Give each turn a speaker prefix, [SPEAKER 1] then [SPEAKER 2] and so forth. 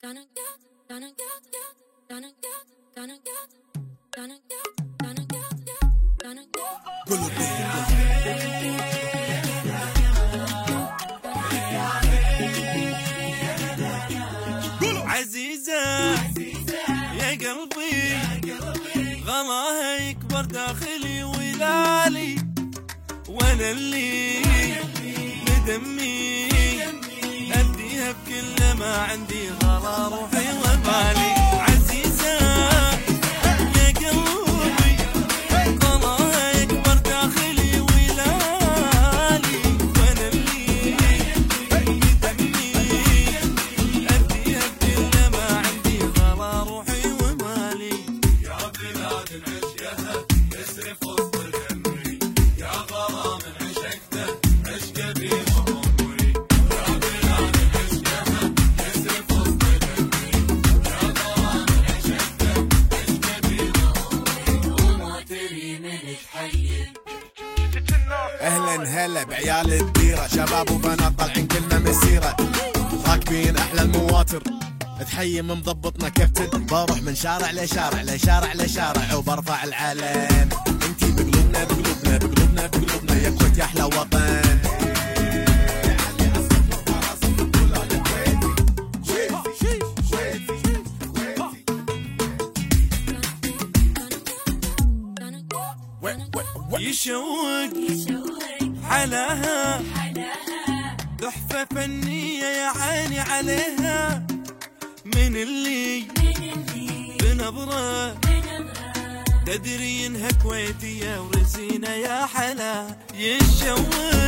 [SPEAKER 1] Go.
[SPEAKER 2] عزيزة يا قلبي غلاها يكبر داخلي ولالي وأنا اللي بكل عندي غلا روحي
[SPEAKER 3] أهلا هلا بعيال الديرة. شباب وبنات طالعين كلنا مسيره راكبين أحلى المواتر. تحيي مضبطنا كابتن. بروح من شارع لشارع لشارع لشارع وبرفع العلن. انتي
[SPEAKER 2] يشوق. حلاها. تحفة فنية يا عيني عليها. من اللي بنظرة. تدري إنها كويتية ورزينة يا حلا. يشوق.